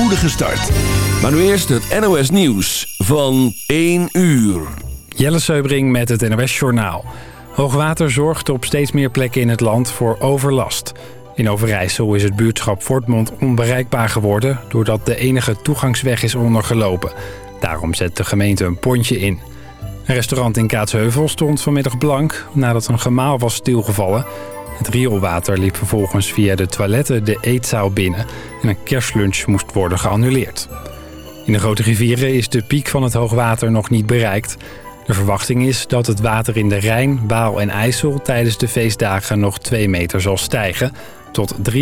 spoedige start. Maar nu eerst het NOS Nieuws van 1 uur. Jelle Seubring met het NOS Journaal. Hoogwater zorgt op steeds meer plekken in het land voor overlast. In Overijssel is het buurtschap Fortmond onbereikbaar geworden... doordat de enige toegangsweg is ondergelopen. Daarom zet de gemeente een pontje in. Een restaurant in Kaatsheuvel stond vanmiddag blank... nadat een gemaal was stilgevallen. Het rioolwater liep vervolgens via de toiletten de eetzaal binnen... en een kerstlunch moest worden geannuleerd. In de grote rivieren is de piek van het hoogwater nog niet bereikt... De verwachting is dat het water in de Rijn, Waal en IJssel tijdens de feestdagen nog 2 meter zal stijgen tot 3,5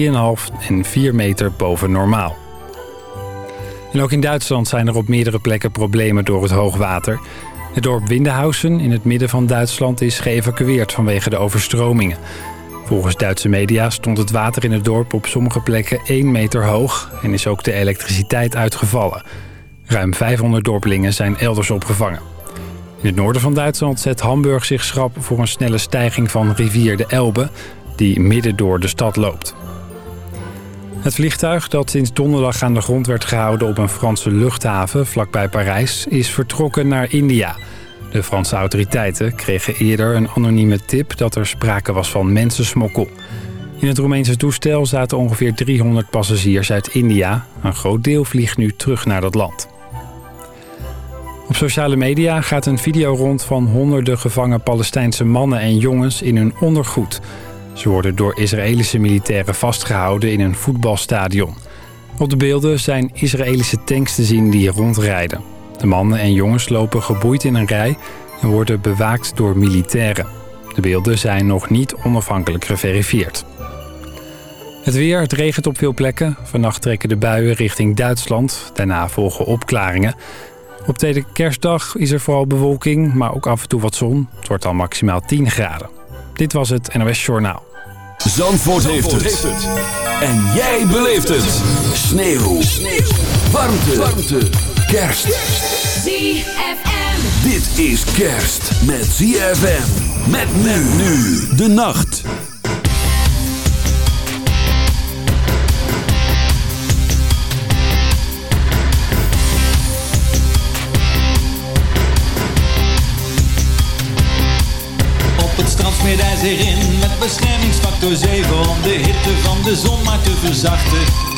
en 4 meter boven normaal. En ook in Duitsland zijn er op meerdere plekken problemen door het hoogwater. Het dorp Windehausen in het midden van Duitsland is geëvacueerd vanwege de overstromingen. Volgens Duitse media stond het water in het dorp op sommige plekken 1 meter hoog en is ook de elektriciteit uitgevallen. Ruim 500 dorpelingen zijn elders opgevangen. In het noorden van Duitsland zet Hamburg zich schrap voor een snelle stijging van rivier de Elbe, die midden door de stad loopt. Het vliegtuig dat sinds donderdag aan de grond werd gehouden op een Franse luchthaven vlakbij Parijs is vertrokken naar India. De Franse autoriteiten kregen eerder een anonieme tip dat er sprake was van mensensmokkel. In het Roemeense toestel zaten ongeveer 300 passagiers uit India. Een groot deel vliegt nu terug naar dat land. Op sociale media gaat een video rond van honderden gevangen Palestijnse mannen en jongens in hun ondergoed. Ze worden door Israëlische militairen vastgehouden in een voetbalstadion. Op de beelden zijn Israëlische tanks te zien die rondrijden. De mannen en jongens lopen geboeid in een rij en worden bewaakt door militairen. De beelden zijn nog niet onafhankelijk geverifieerd. Het weer, het regent op veel plekken. Vannacht trekken de buien richting Duitsland. Daarna volgen opklaringen. Op tweede kerstdag is er vooral bewolking, maar ook af en toe wat zon. Het wordt al maximaal 10 graden. Dit was het NOS Journaal. Zandvoort, heeft, het. En jij beleeft het. Sneeuw. Sneeuw. Warmte. Warmte. Kerst. ZFM. Dit is kerst met ZFM. Met men nu. De nacht. Op het strand smeert hij zich in met beschermingsfactor 7 om de hitte van de zon maar te verzachten.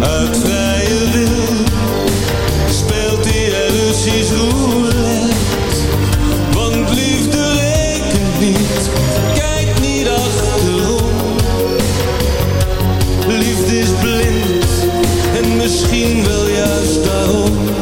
Uit vrije wil speelt er Russisch roulette. Want liefde rekent niet, kijk niet achterom. Liefde is blind en misschien wel juist daarom.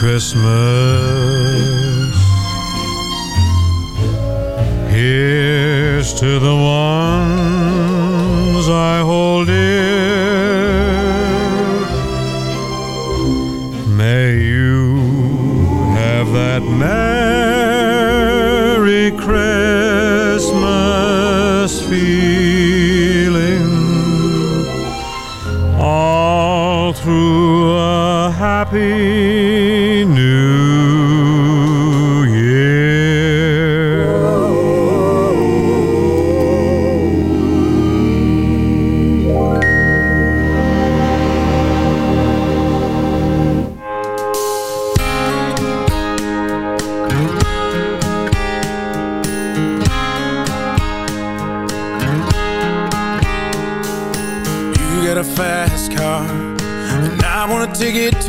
Christmas.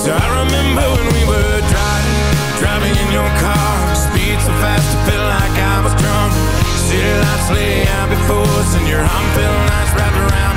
So I remember when we were driving Driving in your car. Speed so fast it felt like I was drunk. City lights lay out before us And your arm felt nice wrapped around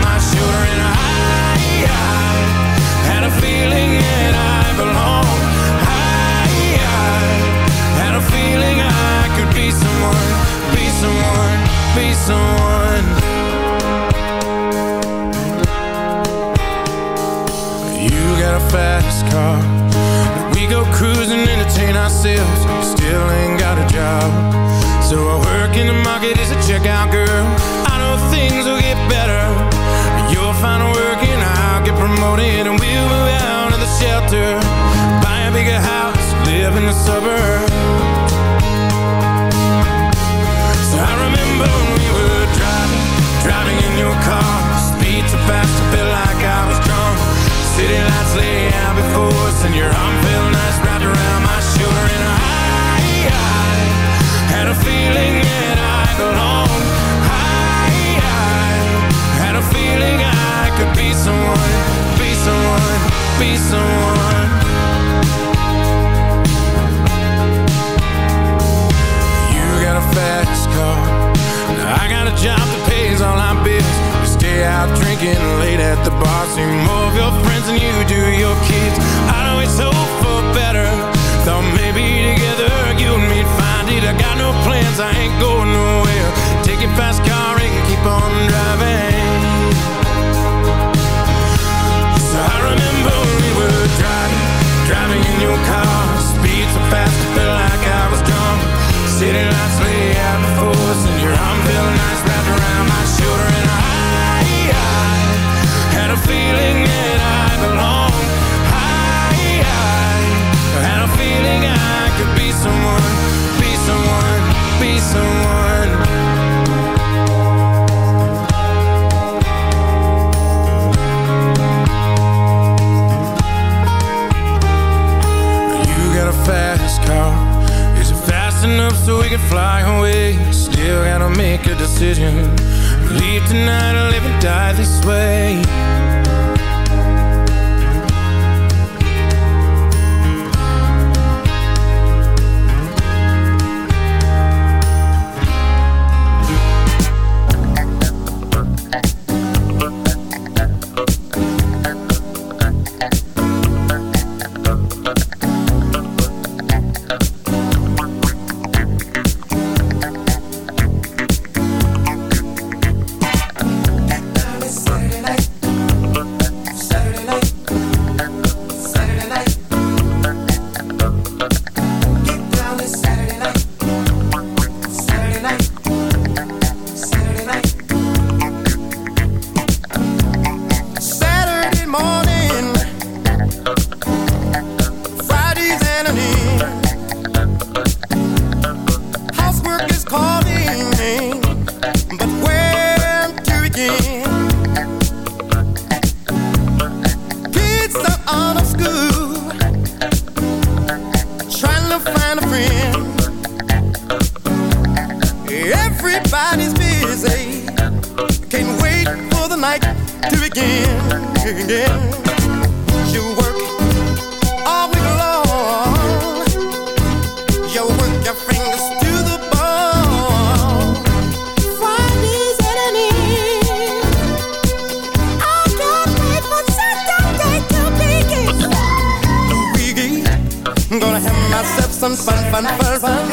some fun, fun, fun, fun.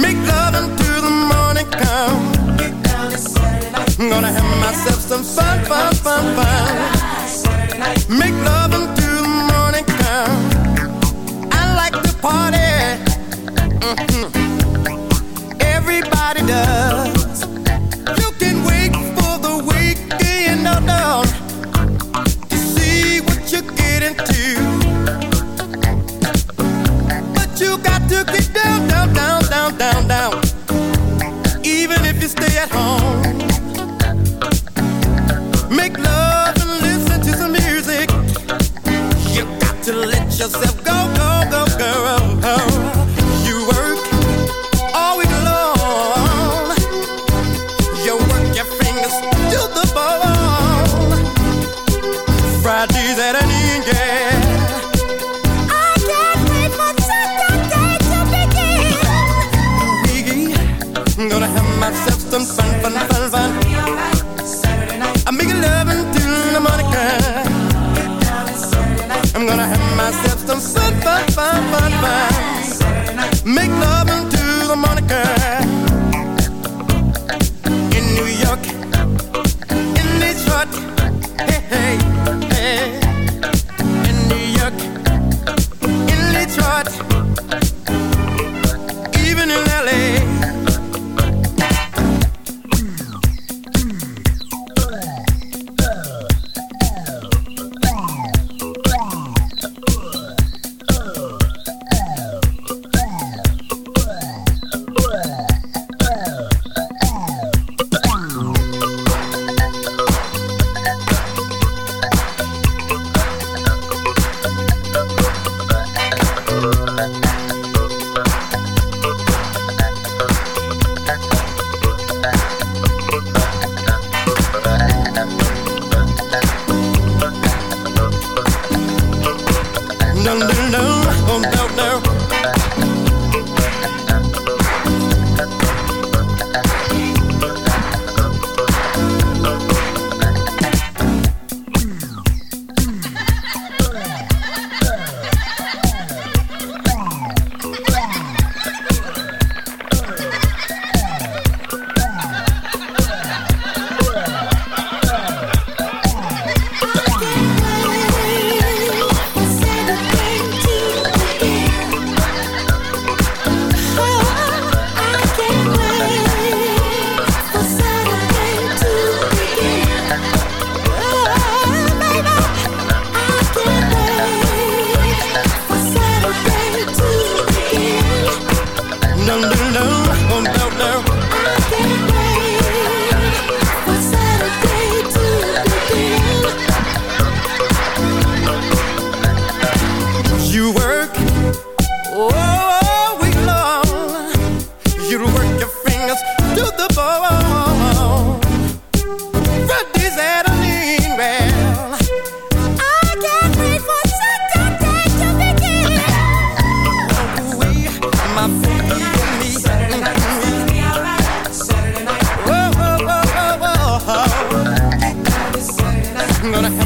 Make love until the morning comes. I'm gonna have myself some fun, fun, fun, fun. I'm gonna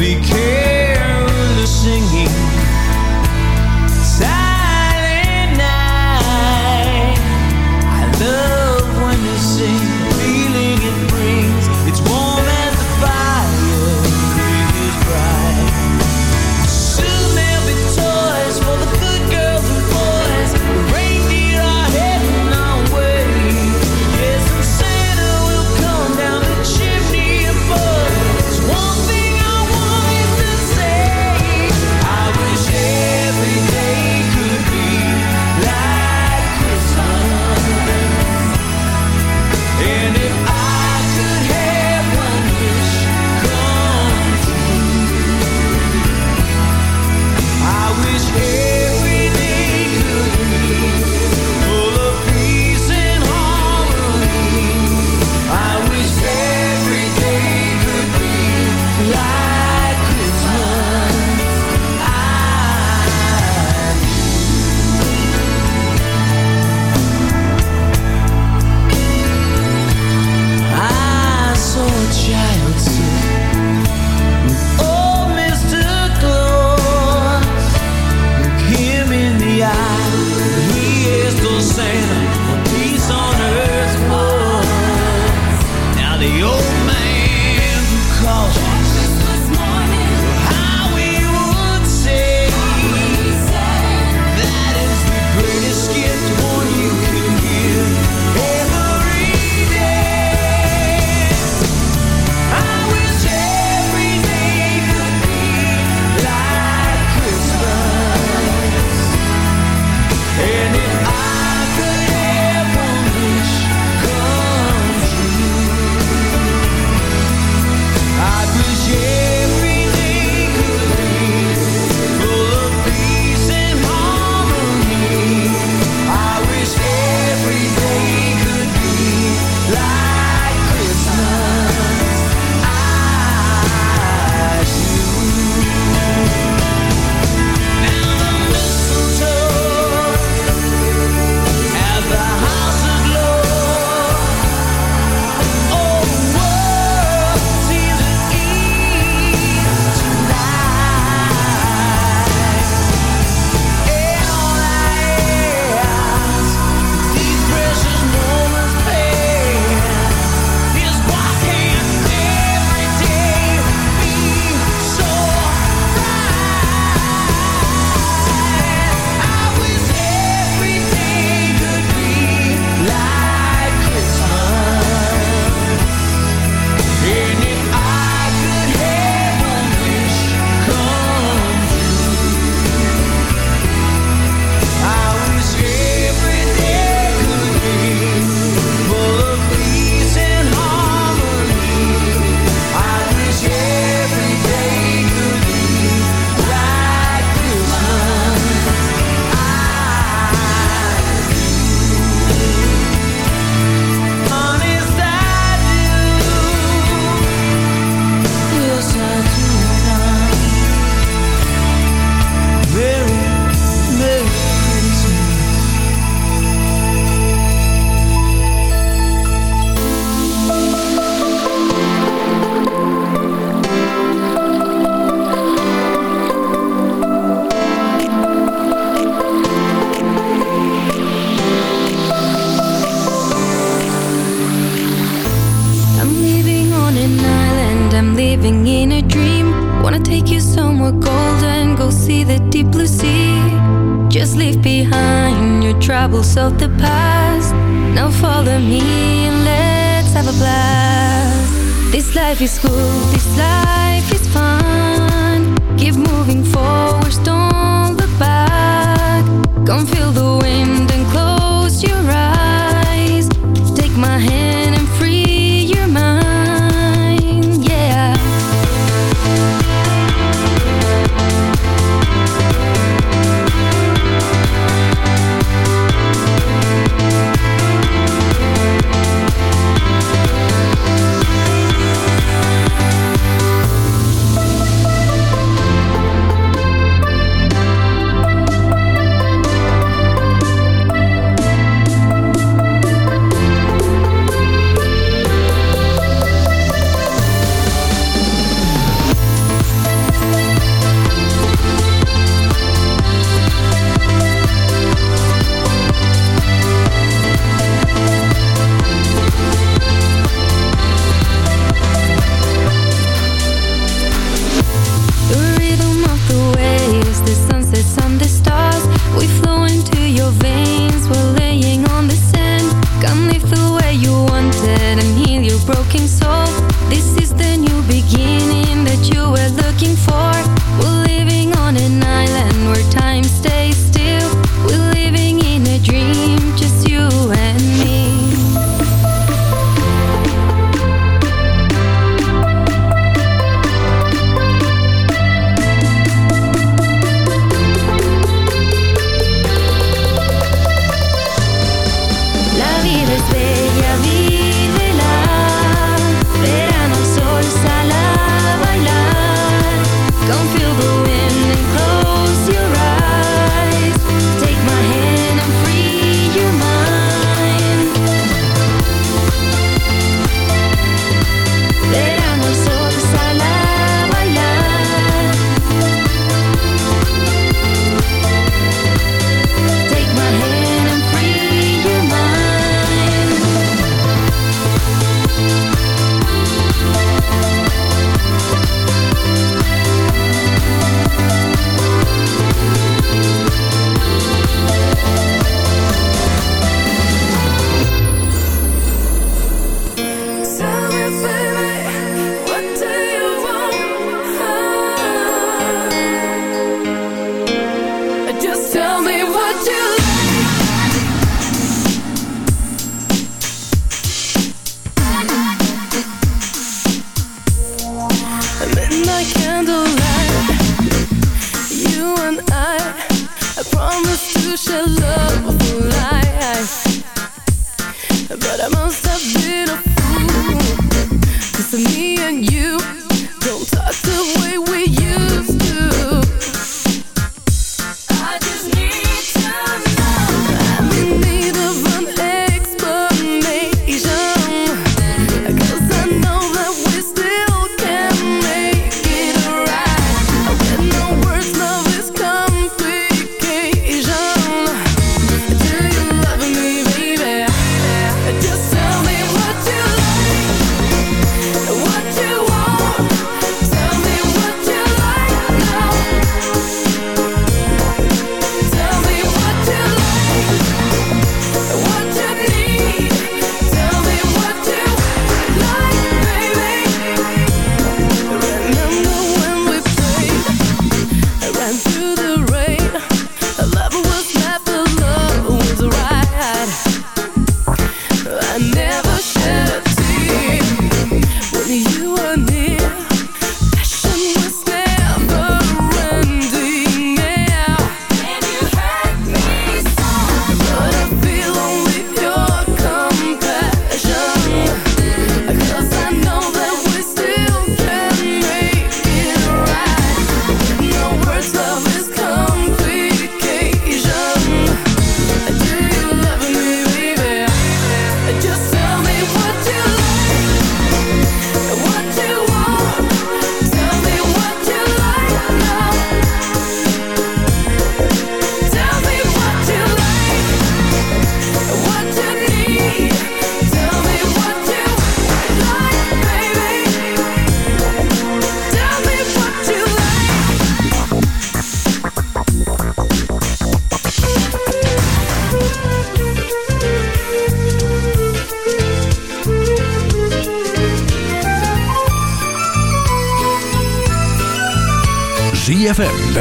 became elementary school